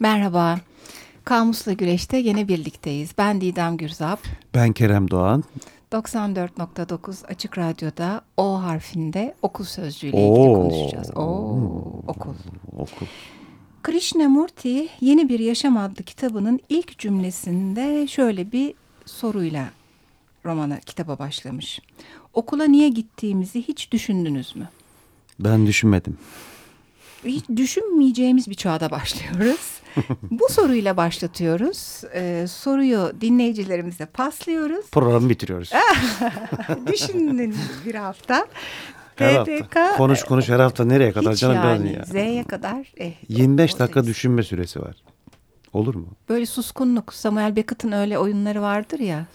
Merhaba. Kamusla Güreş'te yine birlikteyiz. Ben Didem Gürzap. Ben Kerem Doğan. 94.9 Açık Radyo'da O harfinde okul sözcüğüyle ilgili konuşacağız. Oo, okul. Okul. Krishnamurti Yeni Bir Yaşam adlı kitabının ilk cümlesinde şöyle bir soruyla romana, kitaba başlamış. Okula niye gittiğimizi hiç düşündünüz mü? Ben düşünmedim. Hiç düşünmeyeceğimiz bir çağda başlıyoruz. Bu soruyla başlatıyoruz. Ee, soruyu dinleyicilerimize paslıyoruz. Programı bitiriyoruz. Düşünün bir hafta. Her hafta. Konuş konuş her hafta nereye kadar hiç canım yani, ya. Z'ye kadar. Eh, 25 dakika oradayız. düşünme süresi var. Olur mu? Böyle suskunluk. Samuel Beckett'ın öyle oyunları vardır ya.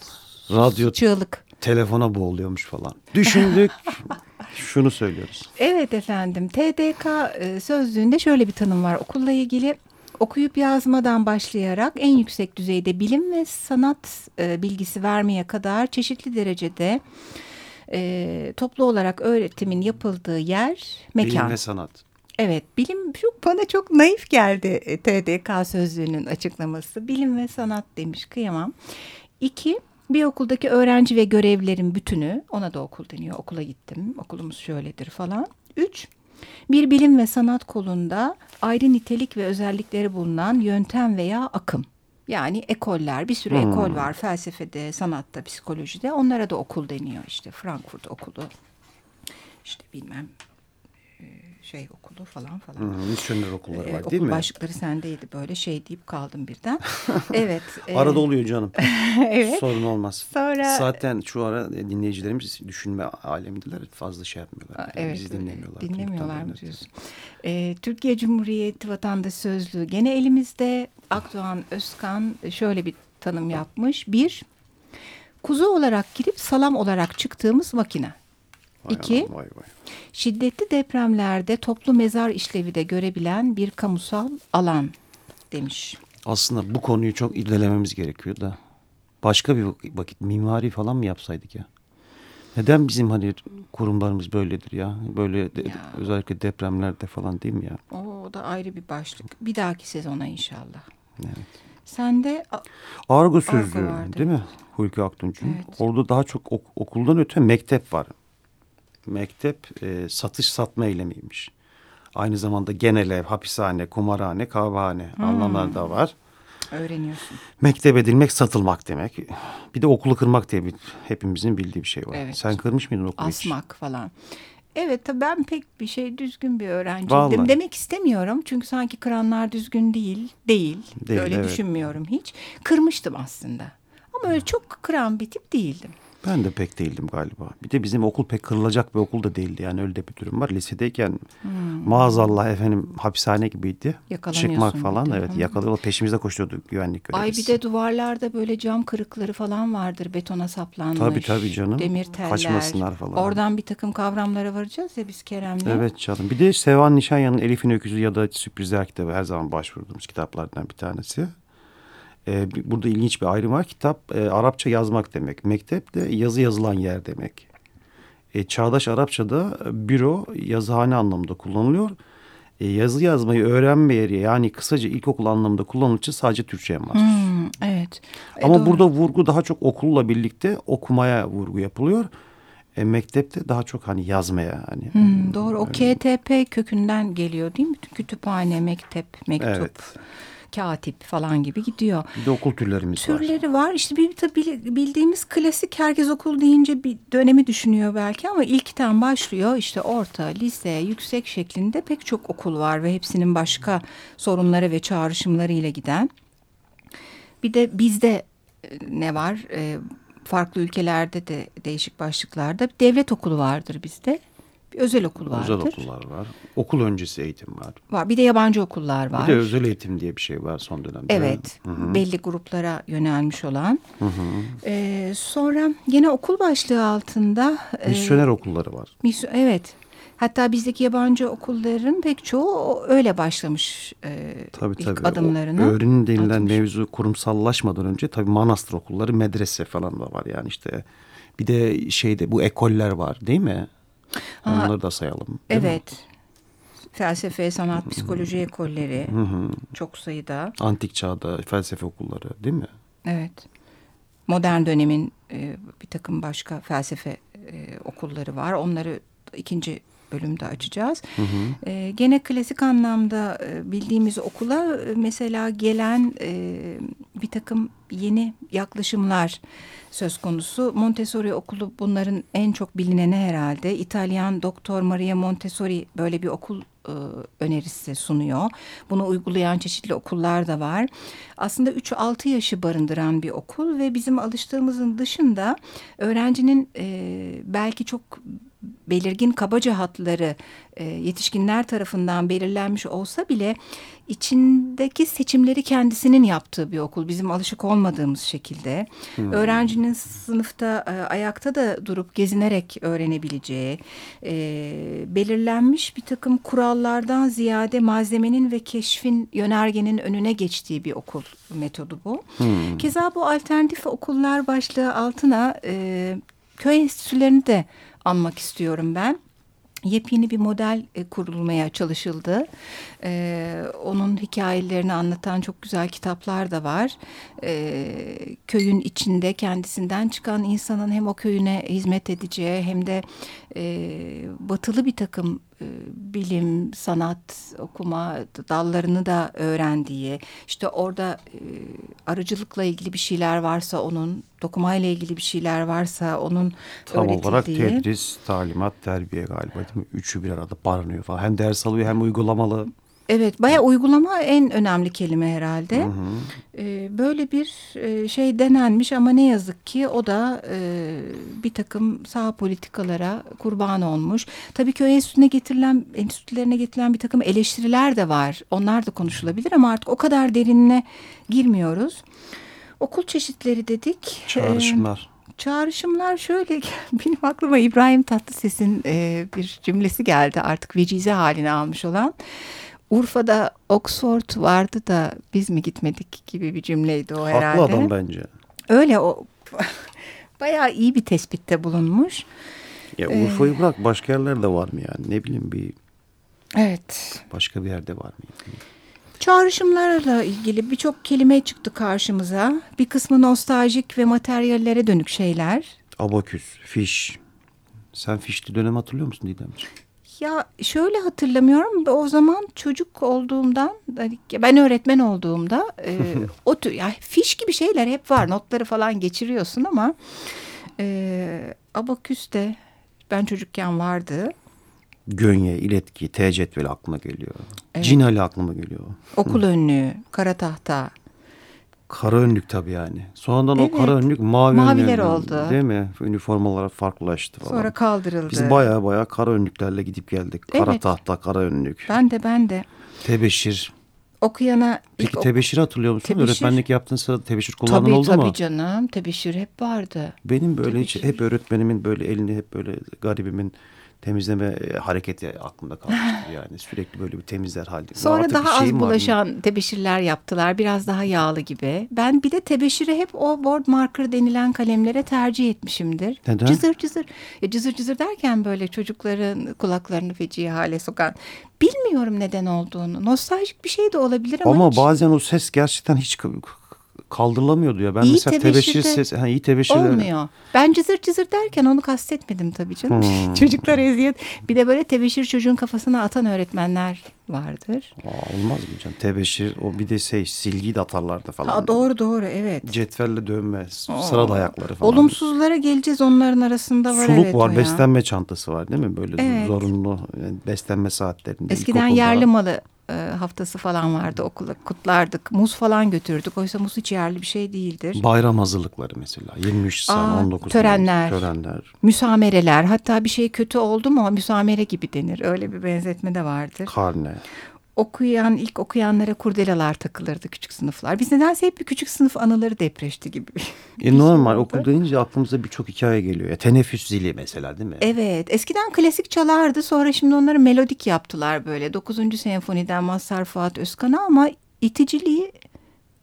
Radyo Çığlık. telefona boğuluyormuş falan. Düşündük. Şunu söylüyoruz. Evet efendim. TDK e, sözlüğünde şöyle bir tanım var. Okulla ilgili okuyup yazmadan başlayarak en yüksek düzeyde bilim ve sanat e, bilgisi vermeye kadar çeşitli derecede e, toplu olarak öğretimin yapıldığı yer, mekan. Bilim ve sanat. Evet, bilim çok bana çok naif geldi e, TDK sözlüğünün açıklaması. Bilim ve sanat demiş, kıyamam. İki, bir okuldaki öğrenci ve görevlilerin bütünü, ona da okul deniyor. Okula gittim, okulumuz şöyledir falan. Üç, bir bilim ve sanat kolunda ayrı nitelik ve özellikleri bulunan yöntem veya akım. Yani ekoller, bir sürü Hmm. ekol var felsefede, sanatta, psikolojide. Onlara da okul deniyor işte. Frankfurt okulu, işte bilmem şey okulu falan falan. Hı, misyoner okulları Ee, var okul değil mi? başlıkları sendeydi böyle şey deyip kaldım birden. evet. e, Arada oluyor canım. evet. Sorun olmaz. Sonra Zaten şu ara dinleyicilerimiz düşünme alemindeler. Fazla şey yapmıyorlar. Yani evet, Bizi dinlemiyorlar. Dinlemiyorlar mı diyorsun? Ee, Türkiye Cumhuriyeti Vatandaş Sözlüğü gene elimizde. Akdoğan Özkan şöyle bir tanım yapmış. Bir, kuzu olarak girip salam olarak çıktığımız makine. Vay İki, anam, vay vay. şiddetli depremlerde toplu mezar işlevi de görebilen bir kamusal alan demiş. Aslında bu konuyu çok irdelememiz gerekiyor da. Başka bir vakit mimari falan mı yapsaydık ya? Neden bizim hani kurumlarımız böyledir ya? Böyle de- Ya. özellikle depremlerde falan değil mi ya? O da ayrı bir başlık. Bir dahaki sezona inşallah. Evet. Sen de Argo sözlüğü değil mi? Hulki Aktunç'un. Evet. Orada daha çok ok- okuldan öte mektep var. Mektep e, satış satma eylemiymiş. Aynı zamanda genel ev, hapishane, kumarhane, kahvehane Hmm. anlamlar da var. öğreniyorsun. Mektep edilmek satılmak demek. Bir de okulu kırmak diye bir, hepimizin bildiği bir şey var. Evet. Sen kırmış mıydın okulu hiç? Asmak falan. Evet tabii ben pek bir şey düzgün bir öğrenciydim. Vallahi. Demek istemiyorum. Çünkü sanki kıranlar düzgün değil. Değil. Değil, öyle evet. düşünmüyorum hiç. Kırmıştım aslında. Ama öyle çok kıran bir tip değildim. Ben de pek değildim galiba. Bir de bizim okul pek kırılacak bir okul da değildi. Yani öyle de bir durum var. Lisedeyken maazallah efendim hapishane gibiydi. Hmm. Çıkmak falan de. evet Hı. yakalıyorlar. Peşimizde koşuyordu güvenlik Ay görevlisi. bir de duvarlarda böyle cam kırıkları falan vardır betona saplanmış. Tabii, tabii canım. Demir teller. Kaçmasınlar falan. Oradan bir takım kavramlara varacağız ya biz Kerem'le. Evet canım. Bir de Sevan Nişanyan'ın Elif'in Öyküsü ya da Sürprizler kitabı her zaman başvurduğumuz kitaplardan bir tanesi. Bir- burada ilginç bir ayrım var. Kitap e, Arapça yazmak demek. Mektep de yazı yazılan yer demek. E, çağdaş Arapçada e, büro yazıhane anlamında kullanılıyor. E, yazı yazmayı öğrenme yeri yani kısaca ilkokul anlamında kullanıldığı için sadece Türkçe'ye mahsus. Hmm, evet. E, Ama doğru. burada vurgu daha çok okulla birlikte okumaya vurgu yapılıyor. E, mektepte daha çok hani yazmaya hani. Hmm, doğru. O KTP kökünden geliyor değil mi? Kütüphane, mektep, mektup, Evet. Katip falan gibi gidiyor. Bir de okul türlerimiz var. Türleri var. İşte bir tabii bildiğimiz klasik herkes okul deyince bir dönemi düşünüyor belki ama ilkten başlıyor. İşte orta, lise, yüksek şeklinde pek çok okul var ve hepsinin başka sorunları ve çağrışımlarıyla giden. Bir de bizde e, ne var? E, farklı ülkelerde de değişik başlıklarda devlet okulu vardır bizde. Bir özel okul vardır. Özel okullar var. Okul öncesi eğitim var. Var. Bir de yabancı okullar var. Bir de özel eğitim diye bir şey var son dönemde. Evet, Hı hı. belli gruplara yönelmiş olan. Hı hı. Ee, sonra yine okul başlığı altında. e, Misyoner okulları var. misyo- evet. Hatta bizdeki yabancı okulların pek çoğu öyle başlamış e, Tabii ilk tabii. adımlarını. O öğrenim denilen atmış. mevzu kurumsallaşmadan önce tabii manastır okulları, medrese falan da var yani işte. Bir de şeyde bu ekoller var değil mi? Ha, Onları da sayalım. değil mi? Evet. Felsefe, sanat, psikoloji ekolleri Hı hı. çok sayıda. Antik çağda felsefe okulları değil mi? Evet. Modern dönemin e, bir takım başka felsefe e, okulları var. Onları ikinci bölümde açacağız. Hı hı. E, gene klasik anlamda e, bildiğimiz okula e, mesela gelen e, bir takım yeni yaklaşımlar söz konusu. Montessori okulu bunların en çok bilineni herhalde. İtalyan Doktor Maria Montessori böyle bir okul e, önerisi sunuyor. Bunu uygulayan çeşitli okullar da var. Aslında 3-6 yaşı barındıran bir okul ve bizim alıştığımızın dışında öğrencinin e, belki çok belirgin kabaca hatları e, yetişkinler tarafından belirlenmiş olsa bile içindeki seçimleri kendisinin yaptığı bir okul. Bizim alışık olmadığımız şekilde. Hmm. Öğrencinin sınıfta e, ayakta da durup gezinerek öğrenebileceği, e, belirlenmiş bir takım kurallardan ziyade malzemenin ve keşfin yönergenin önüne geçtiği bir okul metodu bu. Hmm. Keza bu alternatif okullar başlığı altına e, köy enstitülerini de anmak istiyorum ben yepyeni bir model e, kurulmaya çalışıldı. E, onun hikayelerini anlatan çok güzel kitaplar da var. E, köyün içinde kendisinden çıkan insanın hem o köyüne hizmet edeceği hem de e, batılı bir takım bilim, sanat, okuma dallarını da öğrendiği, işte orada e, arıcılıkla ilgili bir şeyler varsa onun, dokumayla ilgili bir şeyler varsa onun Tam olarak tedris, talimat, terbiye galiba değil mi? Üçü bir arada barınıyor falan. Hem ders alıyor hem uygulamalı. Evet, bayağı uygulama en önemli kelime herhalde. Hı hı. Ee, böyle bir e, şey denenmiş ama ne yazık ki o da e, bir takım sağ politikalara kurban olmuş. Tabii ki enstitüne getirilen, enstitülerine getirilen bir takım eleştiriler de var. Onlar da konuşulabilir ama artık o kadar derinine girmiyoruz. Okul çeşitleri dedik. Çağrışımlar. Ee, çağrışımlar şöyle benim aklıma İbrahim Tatlıses'in e, bir cümlesi geldi artık vecize haline almış olan. Urfa'da Oxford vardı da biz mi gitmedik gibi bir cümleydi o herhalde. Haklı adam bence. Öyle o bayağı iyi bir tespitte bulunmuş. Ya Urfa'yı ee, bırak başka yerlerde var mı yani ne bileyim bir Evet. Başka bir yerde var mı? Çağrışımlarla ilgili birçok kelime çıktı karşımıza. Bir kısmı nostaljik ve materyallere dönük şeyler. Abaküs, fiş. Sen fişli dönem hatırlıyor musun Didemciğim? Ya şöyle hatırlamıyorum. O zaman çocuk olduğumdan, hani ben öğretmen olduğumda e, o tür yani fiş gibi şeyler hep var. Notları falan geçiriyorsun ama e, abaküs de ben çocukken vardı. Gönye, iletki, T cetveli aklıma geliyor. Evet. Cinali aklıma geliyor. Okul önlüğü, kara tahta. Kara önlük tabii yani. Sonradan evet. o kara önlük mavi Maviler önlük, oldu. Değil mi? Üniformalar farklılaştı falan. Sonra kaldırıldı. Biz baya baya kara önlüklerle gidip geldik. Kara evet. tahta, kara önlük. Ben de ben de. Tebeşir. Okuyana... Peki tebeşir hatırlıyor musun? Tebeşir. Öğretmenlik yaptığın sırada tebeşir kullandın tabii, oldu tabii mu? Tabii canım. Tebeşir hep vardı. Benim böyle hiç, hep öğretmenimin böyle elini hep böyle garibimin temizleme e, hareketi aklımda kalmıştır yani. Sürekli böyle bir temizler halde. Sonra daha az bulaşan tebeşirler yaptılar. Biraz daha yağlı gibi. Ben bir de tebeşiri hep o board marker denilen kalemlere tercih etmişimdir. Neden? Cızır cızır. Ya cızır cızır derken böyle çocukların kulaklarını feci hale sokan. Bilmiyorum neden olduğunu. Nostaljik bir şey de olabilir ama Ama hiç... bazen o ses gerçekten hiç kaldırılamıyordu ya. Ben iyi mesela tebeşir ses, ha, iyi tebeşir olmuyor. Ben cızır cızır derken onu kastetmedim tabii canım. Hmm. Çocuklar eziyet. Bir de böyle tebeşir çocuğun kafasına atan öğretmenler vardır. Aa, olmaz mı canım? Tebeşir o bir de şey silgiyi de atarlardı falan. Ha, doğru doğru evet. Cetvelle dövme, sıra dayakları falan. Olumsuzlara geleceğiz onların arasında var Suluk evet var, beslenme çantası var değil mi? Böyle evet. zorunlu yani beslenme saatlerinde. Eskiden yerli malı e, haftası falan vardı okula kutlardık. Muz falan götürdük. Oysa muz hiç yerli bir şey değildir. Bayram hazırlıkları mesela 23 Nisan, 19 törenler, törenler, müsamereler. Hatta bir şey kötü oldu mu müsamere gibi denir. Öyle bir benzetme de vardır. Karne okuyan ilk okuyanlara kurdelalar takılırdı küçük sınıflar. Biz nedense hep bir küçük sınıf anıları depreşti gibi. E normal okul deyince aklımıza birçok hikaye geliyor. Ya, teneffüs zili mesela değil mi? Evet eskiden klasik çalardı sonra şimdi onları melodik yaptılar böyle. Dokuzuncu senfoniden Mazhar Fuat Özkan'a ama iticiliği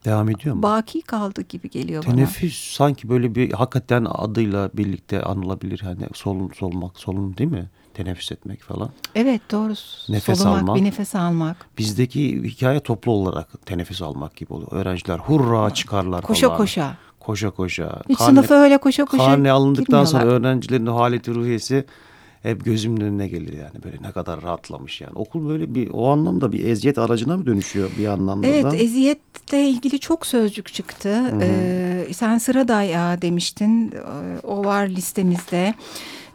Devam ediyor mu? Baki kaldı gibi geliyor Teneffüs, bana. Teneffüs sanki böyle bir hakikaten adıyla birlikte anılabilir. Hani solun solmak solun değil mi? Teneffüs etmek falan. Evet doğru. Nefes Solumak, almak. bir nefes almak. Bizdeki hikaye toplu olarak teneffüs almak gibi oluyor. Öğrenciler hurra çıkarlar Koşa falan. koşa. Koşa koşa. Hiç Karne- sınıfa öyle koşa koşa Karne alındıktan sonra öğrencilerin haleti ruhiyesi hep gözümün önüne gelir yani. Böyle ne kadar rahatlamış yani. Okul böyle bir o anlamda bir eziyet aracına mı dönüşüyor bir anlamda Evet da? eziyetle ilgili çok sözcük çıktı. Ee, sen sıra dayağı demiştin. Ee, O var listemizde.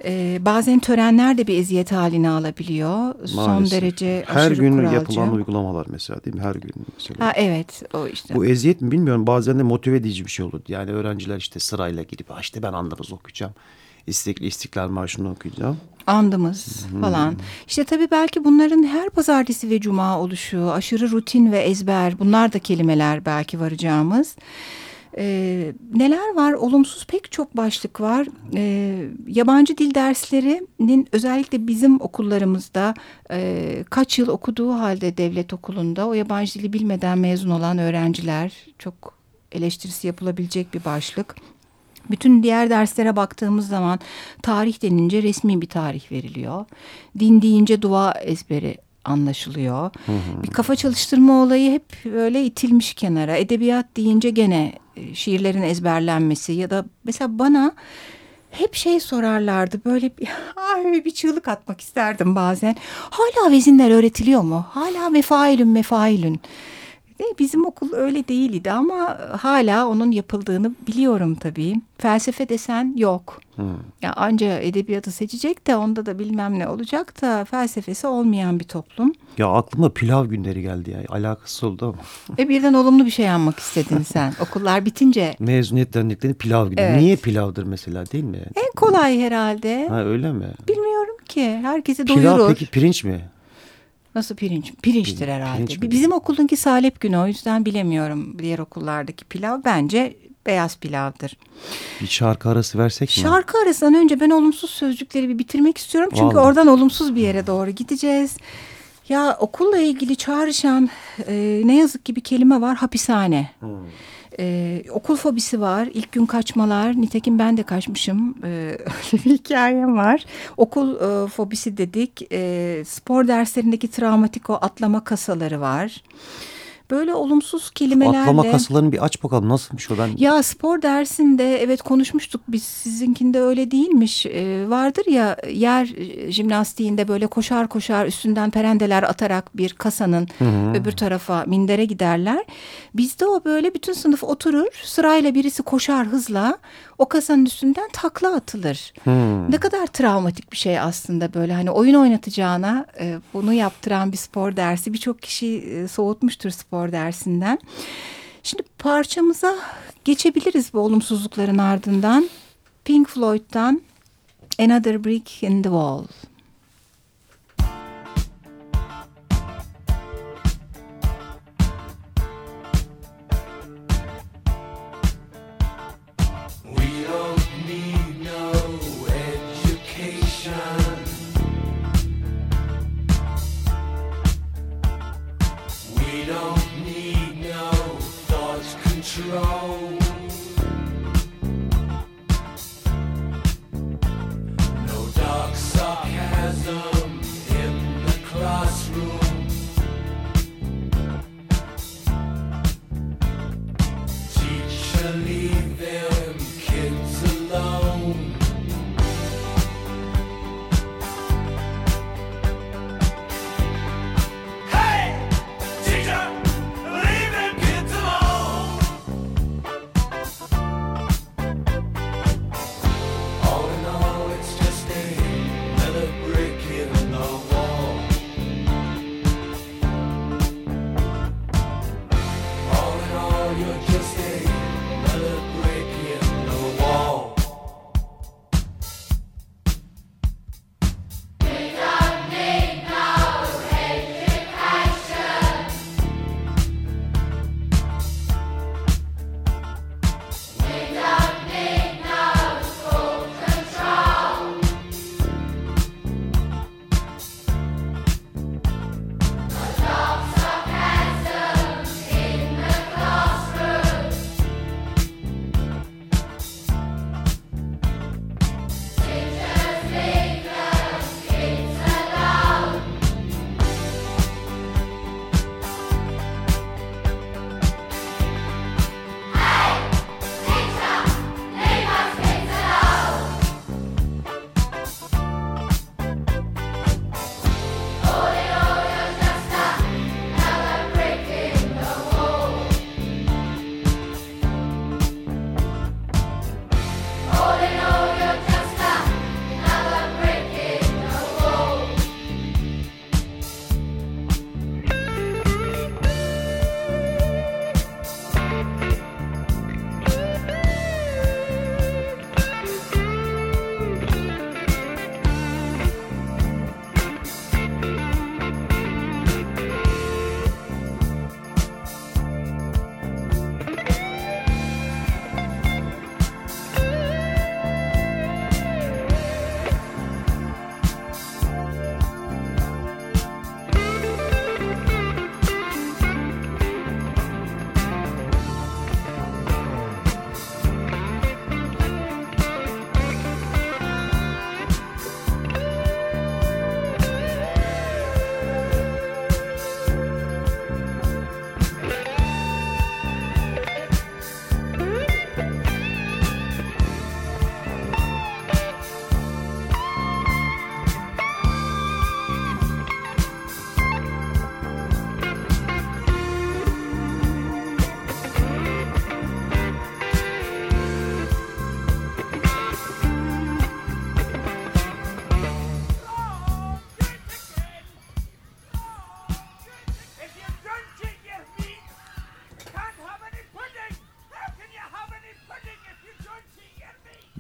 Ee, bazen törenler de bir eziyet haline alabiliyor. Son Maalesef. derece Her gün kuralcı. yapılan uygulamalar mesela değil mi? Her gün mesela. Ha evet o işte. Bu eziyet mi bilmiyorum bazen de motive edici bir şey olur. Yani öğrenciler işte sırayla gidip "Ha işte ben andımız okuyacağım. İstikli İstiklal Marşı'nı okuyacağım. andımız Hmm. falan. İşte tabii belki bunların her pazartesi ve cuma oluşu, aşırı rutin ve ezber bunlar da kelimeler belki varacağımız. Ee, neler var? Olumsuz pek çok başlık var. Ee, yabancı dil derslerinin özellikle bizim okullarımızda e, kaç yıl okuduğu halde devlet okulunda o yabancı dili bilmeden mezun olan öğrenciler çok eleştirisi yapılabilecek bir başlık. Bütün diğer derslere baktığımız zaman tarih denince resmi bir tarih veriliyor. Din deyince dua ezberi anlaşılıyor. Bir kafa çalıştırma olayı hep böyle itilmiş kenara. Edebiyat deyince gene e, şiirlerin ezberlenmesi ya da mesela bana hep şey sorarlardı böyle bir, ay bir çığlık atmak isterdim bazen. Hala vezinler öğretiliyor mu? Hala mefailün mefailün. E, Bizim okul öyle değildi ama hala onun yapıldığını biliyorum tabii. Felsefe desen yok. Ya anca edebiyatı seçecek de onda da bilmem ne olacak da felsefesi olmayan bir toplum. Ya aklıma pilav günleri geldi ya. Alakası oldu ama. E birden olumlu bir şey anmak istedin sen. Okullar bitince Mezuniyet dernekleri pilav günü. Evet. Niye pilavdır mesela değil mi? en kolay herhalde. Ha öyle mi? Bilmiyorum ki. Herkesi Pilav doyurur. peki pirinç mi? Nasıl pirinç? Pirinçtir Pirinç, herhalde. pirinç mi? Bizim okulunki salep günü o yüzden bilemiyorum diğer okullardaki pilav. Bence beyaz pilavdır. Bir şarkı arası versek mi? Şarkı arasından önce ben olumsuz sözcükleri bir bitirmek istiyorum. Çünkü Vallahi. oradan olumsuz bir yere doğru gideceğiz. Ya okulla ilgili çağrışan e, ne yazık ki bir kelime var hapishane. E, okul fobisi var. İlk gün kaçmalar. Nitekim ben de kaçmışım. E, öyle bir hikayem var. Okul e, fobisi dedik. E, spor derslerindeki travmatik o atlama kasaları var. Böyle olumsuz kelimelerle... Atlama kasalarını bir aç bakalım nasılmış o ben. Ya spor dersinde evet konuşmuştuk biz sizinkinde öyle değilmiş. Ee, vardır ya yer e, jimnastiğinde böyle koşar koşar üstünden perendeler atarak bir kasanın öbür tarafa mindere giderler. Bizde o böyle bütün sınıf oturur sırayla birisi koşar hızla o kasanın üstünden takla atılır. Hmm. Ne kadar travmatik bir şey aslında böyle hani oyun oynatacağına e, bunu yaptıran bir spor dersi birçok kişi e, soğutmuştur spor dersinden. Şimdi parçamıza geçebiliriz bu olumsuzlukların ardından. Pink Floyd'dan Another Brick in the Wall.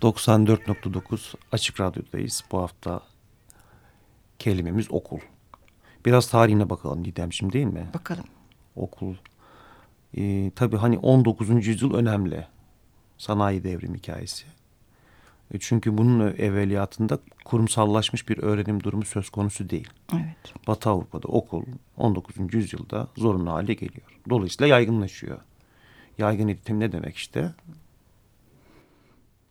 94.9 Açık Radyo'dayız. Bu hafta kelimemiz okul. Biraz tarihine bakalım Didemciğim değil mi? Bakalım. Okul. Ee, tabii hani 19. yüzyıl önemli. Sanayi devrim hikayesi. E çünkü bunun evveliyatında kurumsallaşmış bir öğrenim durumu söz konusu değil. Evet. Batı Avrupa'da okul 19. yüzyılda zorunlu hale geliyor. Dolayısıyla yaygınlaşıyor. Yaygın eğitim ne demek işte?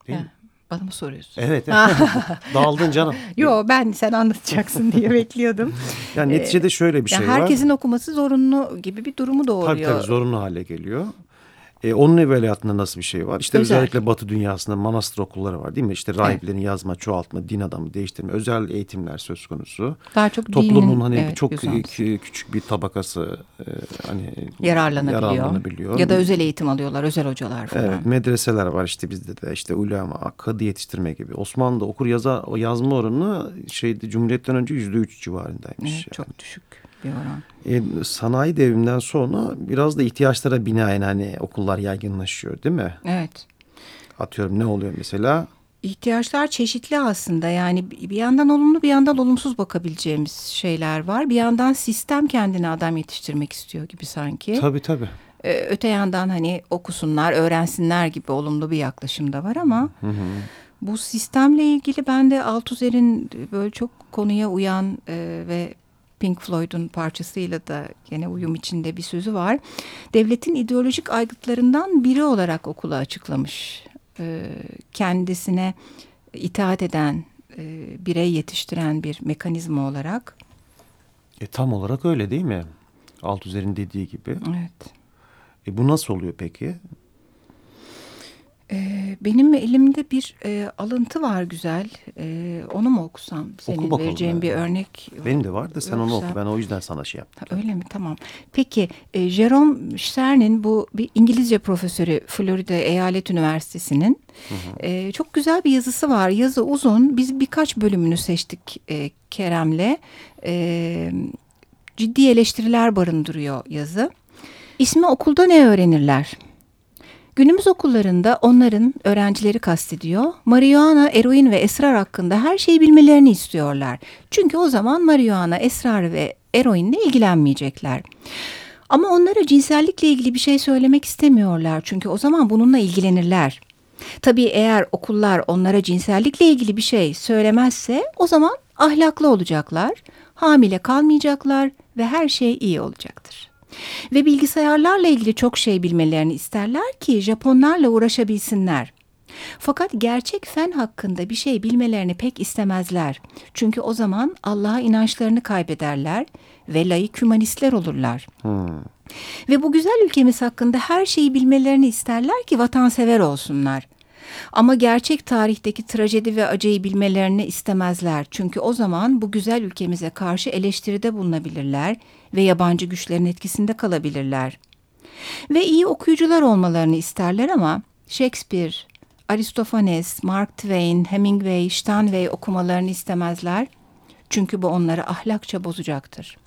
Değil Ha, mi? Bana mı soruyorsun? Evet. Dağıldın canım. Yo ben sen anlatacaksın diye bekliyordum. Yani neticede şöyle bir şey yani var. herkesin okuması zorunlu gibi bir durumu doğuruyor. Tabii tabii zorunlu hale geliyor. E, onun evveliyatında nasıl bir şey var? İşte Özel. özellikle Batı dünyasında manastır okulları var değil mi? İşte rahiplerin yazma, çoğaltma, din adamı değiştirme, özel eğitimler söz konusu. Daha çok Toplumun dinin, hani evet, çok küçük bir tabakası e, hani yararlanabiliyor. yararlanabiliyor. Ya da özel eğitim alıyorlar, özel hocalar falan. Evet, medreseler var işte bizde de işte ulema, kadı yetiştirme gibi. Osmanlı'da okur yaza yazma oranı şeydi Cumhuriyet'ten önce yüzde üç civarındaymış. Evet, yani. Çok düşük bir oran. E, sanayi devriminden sonra biraz da ihtiyaçlara binaen hani okullar yaygınlaşıyor değil mi? Evet. Atıyorum ne oluyor mesela? İhtiyaçlar çeşitli aslında yani bir yandan olumlu bir yandan olumsuz bakabileceğimiz şeyler var. Bir yandan sistem kendine adam yetiştirmek istiyor gibi sanki. Tabii tabii. Ee, öte yandan hani okusunlar, öğrensinler gibi olumlu bir yaklaşım da var ama bu sistemle ilgili ben de Altuzer'in böyle çok konuya uyan e, ve Pink Floyd'un parçasıyla da gene uyum içinde bir sözü var. Devletin ideolojik aygıtlarından biri olarak okulu açıklamış. Ee, kendisine itaat eden, e, birey yetiştiren bir mekanizma olarak. E, tam olarak öyle değil mi? Altuzer'in dediği gibi. Evet. E, bu nasıl oluyor peki? Ee, benim elimde bir e, alıntı var güzel. Ee, onu mu okusam? Senin bakalım vereceğin yani. bir örnek. Benim de var da sen onu Yoksa- oku. Ben o yüzden sana şey yaptım. Ha, öyle mi? Tamam. Peki e, Jerome Stern'in bu bir İngilizce profesörü Florida Eyalet Üniversitesi'nin e, çok güzel bir yazısı var. Yazı uzun. Biz birkaç bölümünü seçtik e, Kerem'le. E, ciddi eleştiriler barındırıyor yazı. İsmi okulda ne öğrenirler? Günümüz okullarında onların öğrencileri kastediyor. Marihuana, eroin ve esrar hakkında her şeyi bilmelerini istiyorlar. Çünkü o zaman marihuana, esrar ve eroinle ilgilenmeyecekler. Ama onlara cinsellikle ilgili bir şey söylemek istemiyorlar. Çünkü o zaman bununla ilgilenirler. Tabii eğer okullar onlara cinsellikle ilgili bir şey söylemezse o zaman ahlaklı olacaklar, hamile kalmayacaklar ve her şey iyi olacaktır. Ve bilgisayarlarla ilgili çok şey bilmelerini isterler ki Japonlarla uğraşabilsinler. Fakat gerçek fen hakkında bir şey bilmelerini pek istemezler. Çünkü o zaman Allah'a inançlarını kaybederler ve laik hümanistler olurlar. Ve bu güzel ülkemiz hakkında her şeyi bilmelerini isterler ki vatansever olsunlar. Ama gerçek tarihteki trajedi ve acıyı bilmelerini istemezler. Çünkü o zaman bu güzel ülkemize karşı eleştiride bulunabilirler ve yabancı güçlerin etkisinde kalabilirler. Ve iyi okuyucular olmalarını isterler ama Shakespeare, Aristofanes, Mark Twain, Hemingway, Steinway okumalarını istemezler. Çünkü bu onları ahlakça bozacaktır.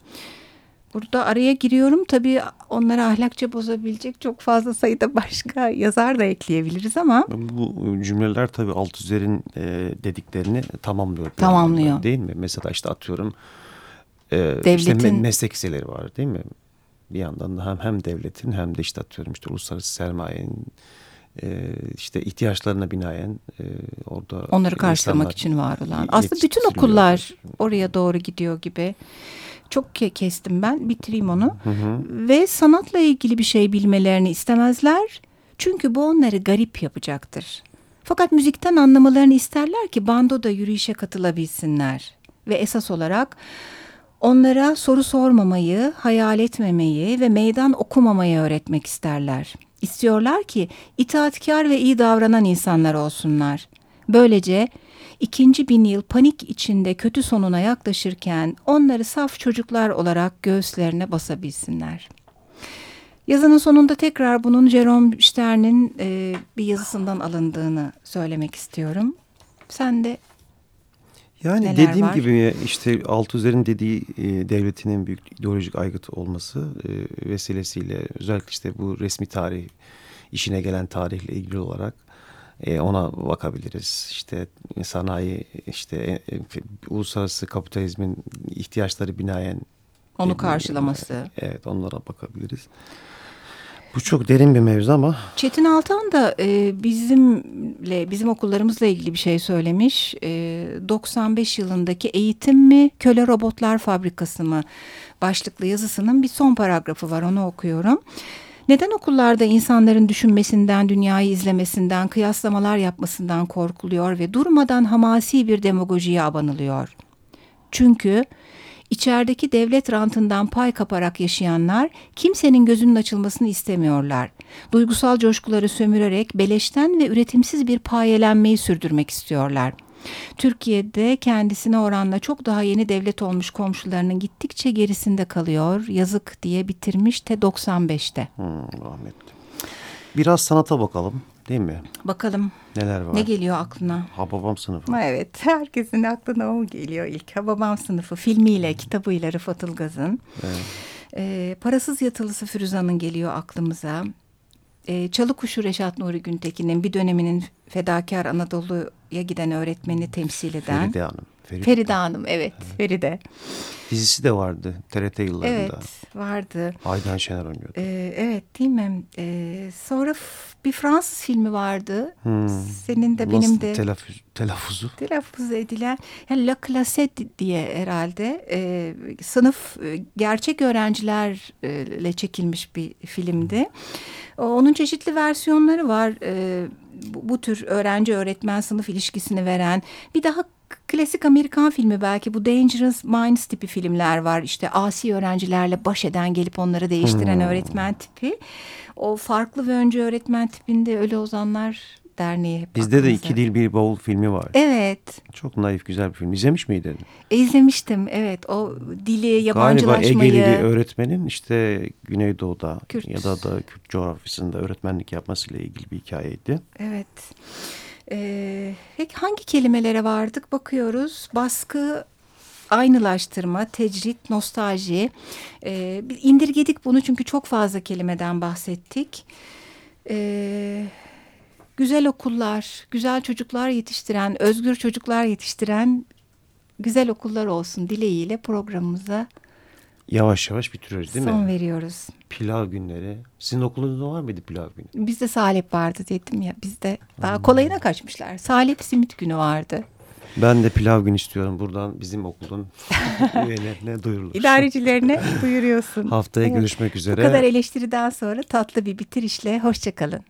Burada araya giriyorum. Tabii onları ahlakça bozabilecek çok fazla sayıda başka yazar da ekleyebiliriz ama Bu cümleler tabii Altuzer'in e, dediklerini tamamlıyor. Tamamlıyor. anlamda, Değil mi? Mesela işte atıyorum e, işte me- Devletin- meslek liseleri var değil mi? Bir yandan da hem, hem devletin hem de işte atıyorum işte uluslararası sermayenin e, işte ihtiyaçlarına binaen e, orada onları karşılamak için var olan. Aslında bütün okullar oraya doğru gidiyor gibi. Çok ke- kestim ben. Bitireyim onu. Ve sanatla ilgili bir şey bilmelerini istemezler. Çünkü bu onları garip yapacaktır. Fakat müzikten anlamalarını isterler ki bandoda yürüyüşe katılabilsinler. Ve esas olarak onlara soru sormamayı, hayal etmemeyi ve meydan okumamayı öğretmek isterler. İstiyorlar ki itaatkar ve iyi davranan insanlar olsunlar. Böylece ikinci bin yıl panik içinde kötü sonuna yaklaşırken onları saf çocuklar olarak göğüslerine basabilsinler. Yazının sonunda tekrar bunun Jerome Stern'in e, bir yazısından alındığını söylemek istiyorum. Sen de Yani Neler dediğim var? gibi işte Altuzer'in dediği e, devletin en büyük ideolojik aygıt olması e, vesilesiyle özellikle işte bu resmi tarih işine gelen tarihle ilgili olarak E, ona bakabiliriz. İşte sanayi, işte e, e, uluslararası kapitalizmin ihtiyaçları binaen Onu karşılaması. Evet onlara bakabiliriz. Bu çok derin bir mevzu ama Çetin Altan da e, bizimle bizim okullarımızla ilgili bir şey söylemiş. E, 95 yılındaki eğitim mi köle robotlar fabrikası mı başlıklı yazısının bir son paragrafı var onu okuyorum. Neden okullarda insanların düşünmesinden, dünyayı izlemesinden, kıyaslamalar yapmasından korkuluyor ve durmadan hamasi bir demagojiye abanılıyor? Çünkü içerideki devlet rantından pay kaparak yaşayanlar kimsenin gözünün açılmasını istemiyorlar. Duygusal coşkuları sömürerek beleşten ve üretimsiz bir payelenmeyi sürdürmek istiyorlar. Türkiye'de kendisine oranla çok daha yeni devlet olmuş komşularının gittikçe gerisinde kalıyor. Yazık diye bitirmiş te 95'te. hmm, rahmetli. Biraz sanata bakalım değil mi? Bakalım Neler var? ne geliyor aklına? Hababam sınıfı. Evet, herkesin aklına o geliyor ilk. Hababam sınıfı filmiyle, kitabıyla Rıfat Ilgaz'ın. Ee, Parasız Yatılısı Firuza'nın geliyor aklımıza. Ee, Çalıkuşu Reşat Nuri Güntekin'in bir döneminin fedakar Anadolu'ya giden öğretmeni temsil eden. Feride Hanım. Feride. Feride Hanım, evet, Feride. Dizisi de vardı TRT yıllarında. Evet, vardı. Aydan Şener oynuyordu. Ee, evet, değil mi? Ee, sonra bir Fransız filmi vardı. Hmm. Senin de Nasıl benim de. telaffuz, telaffuzu? telaffuz edilen yani La Classe diye herhalde e, sınıf e, gerçek öğrencilerle çekilmiş bir filmdi. Onun çeşitli versiyonları var. E, bu, bu tür öğrenci öğretmen sınıf ilişkisini veren bir daha klasik Amerikan filmi belki bu Dangerous Minds tipi filmler var. İşte asi öğrencilerle baş eden gelip onları değiştiren öğretmen tipi. O farklı ve önce öğretmen tipinde Ölü Ozanlar Derneği hep Bizde de iki dil bir bavul filmi var. Evet. Çok naif güzel bir film. İzlemiş miydin? İzlemiştim evet o dili Galiba yabancılaşmayı. Egeli bir öğretmenin işte Güneydoğu'da Kürt. ya da da Kürt coğrafyasında öğretmenlik yapmasıyla ilgili bir hikayeydi. Evet. Peki hangi kelimelere vardık bakıyoruz. Baskı, aynılaştırma, tecrit, nostalji. Bir indirgedik bunu çünkü çok fazla kelimeden bahsettik. Ee, güzel okullar, güzel çocuklar yetiştiren, özgür çocuklar yetiştiren güzel okullar olsun dileğiyle programımıza Yavaş yavaş bitiriyoruz değil son mi? veriyoruz. Pilav günleri. Sizin okulunuzda var mıydı pilav günü? Bizde salep vardı dedim ya. Bizde daha kolayına kaçmışlar. Salep simit günü vardı. Ben de pilav günü istiyorum. Buradan bizim okulun üyelerine duyurulur. İdarecilerine buyuruyorsun. Haftaya Evet. görüşmek Bu üzere. kadar eleştiriden sonra tatlı bir bitirişle hoşçakalın.